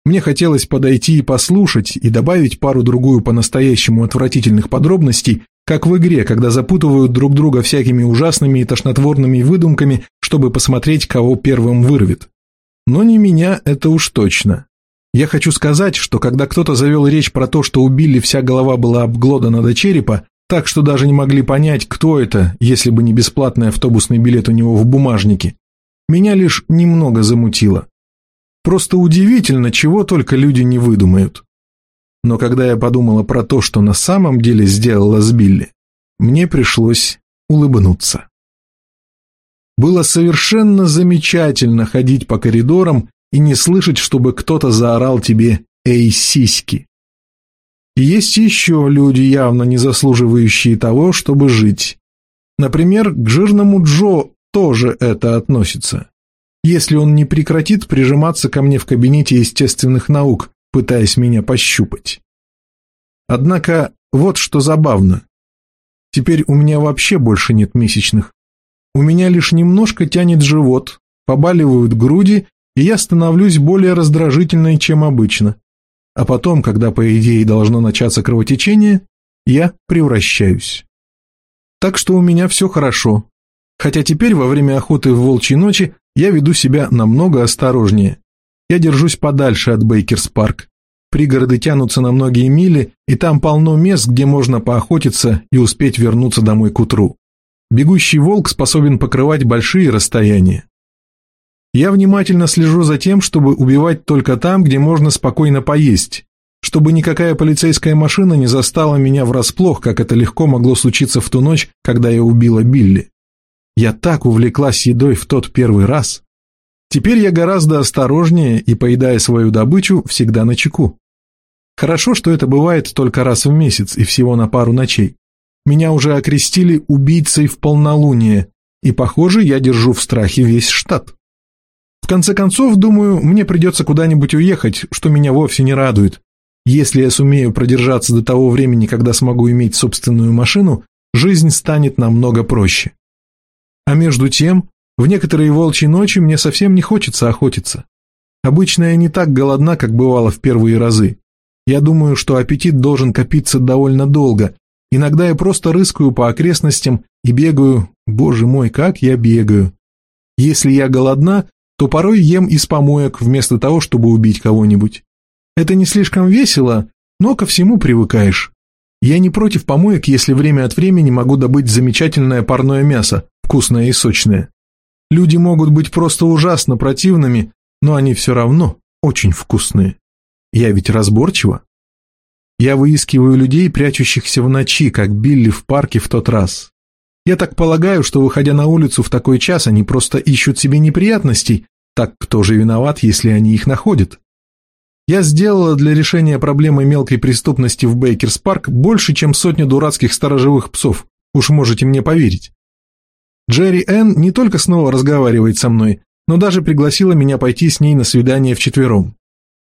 Мне хотелось подойти и послушать, и добавить пару-другую по-настоящему отвратительных подробностей, как в игре, когда запутывают друг друга всякими ужасными и тошнотворными выдумками, чтобы посмотреть, кого первым вырвет. Но не меня это уж точно. Я хочу сказать, что когда кто-то завел речь про то, что убили вся голова была обглодана до черепа, так что даже не могли понять, кто это, если бы не бесплатный автобусный билет у него в бумажнике, меня лишь немного замутило. Просто удивительно, чего только люди не выдумают. Но когда я подумала про то, что на самом деле сделала с Билли, мне пришлось улыбнуться. Было совершенно замечательно ходить по коридорам и не слышать, чтобы кто-то заорал тебе «Эй, сиськи!». Есть еще люди, явно не заслуживающие того, чтобы жить. Например, к жирному Джо тоже это относится если он не прекратит прижиматься ко мне в кабинете естественных наук, пытаясь меня пощупать. Однако вот что забавно. Теперь у меня вообще больше нет месячных. У меня лишь немножко тянет живот, побаливают груди, и я становлюсь более раздражительной, чем обычно. А потом, когда по идее должно начаться кровотечение, я превращаюсь. Так что у меня все хорошо. Хотя теперь во время охоты в волчьей ночи я веду себя намного осторожнее. Я держусь подальше от Бейкерс-парк. Пригороды тянутся на многие мили, и там полно мест, где можно поохотиться и успеть вернуться домой к утру. Бегущий волк способен покрывать большие расстояния. Я внимательно слежу за тем, чтобы убивать только там, где можно спокойно поесть, чтобы никакая полицейская машина не застала меня врасплох, как это легко могло случиться в ту ночь, когда я убила Билли. Я так увлеклась едой в тот первый раз. Теперь я гораздо осторожнее и, поедая свою добычу, всегда на чеку. Хорошо, что это бывает только раз в месяц и всего на пару ночей. Меня уже окрестили убийцей в полнолуние, и, похоже, я держу в страхе весь штат. В конце концов, думаю, мне придется куда-нибудь уехать, что меня вовсе не радует. Если я сумею продержаться до того времени, когда смогу иметь собственную машину, жизнь станет намного проще. А между тем, в некоторые волчьи ночи мне совсем не хочется охотиться. Обычно я не так голодна, как бывало в первые разы. Я думаю, что аппетит должен копиться довольно долго. Иногда я просто рыскаю по окрестностям и бегаю. Боже мой, как я бегаю. Если я голодна, то порой ем из помоек вместо того, чтобы убить кого-нибудь. Это не слишком весело, но ко всему привыкаешь. Я не против помоек, если время от времени могу добыть замечательное парное мясо, вкусное и сочное. Люди могут быть просто ужасно противными, но они все равно очень вкусные. Я ведь разборчива. Я выискиваю людей, прячущихся в ночи, как Билли в парке в тот раз. Я так полагаю, что, выходя на улицу в такой час, они просто ищут себе неприятностей, так кто же виноват, если они их находят? Я сделала для решения проблемы мелкой преступности в Бейкерс-парк больше, чем сотня дурацких сторожевых псов, уж можете мне поверить. Джерри Энн не только снова разговаривает со мной, но даже пригласила меня пойти с ней на свидание вчетвером.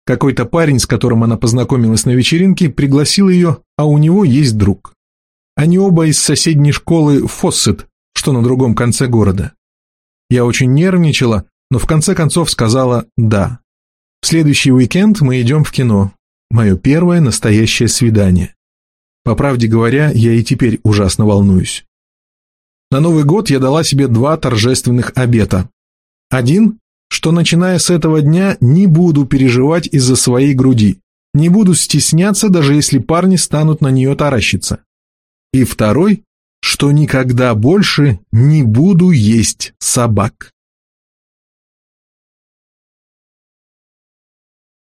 Какой-то парень, с которым она познакомилась на вечеринке, пригласил ее, а у него есть друг. Они оба из соседней школы Фоссет, что на другом конце города. Я очень нервничала, но в конце концов сказала «да». В следующий уикенд мы идем в кино. Мое первое настоящее свидание. По правде говоря, я и теперь ужасно волнуюсь. На Новый год я дала себе два торжественных обета. Один, что начиная с этого дня не буду переживать из-за своей груди, не буду стесняться, даже если парни станут на нее таращиться. И второй, что никогда больше не буду есть собак.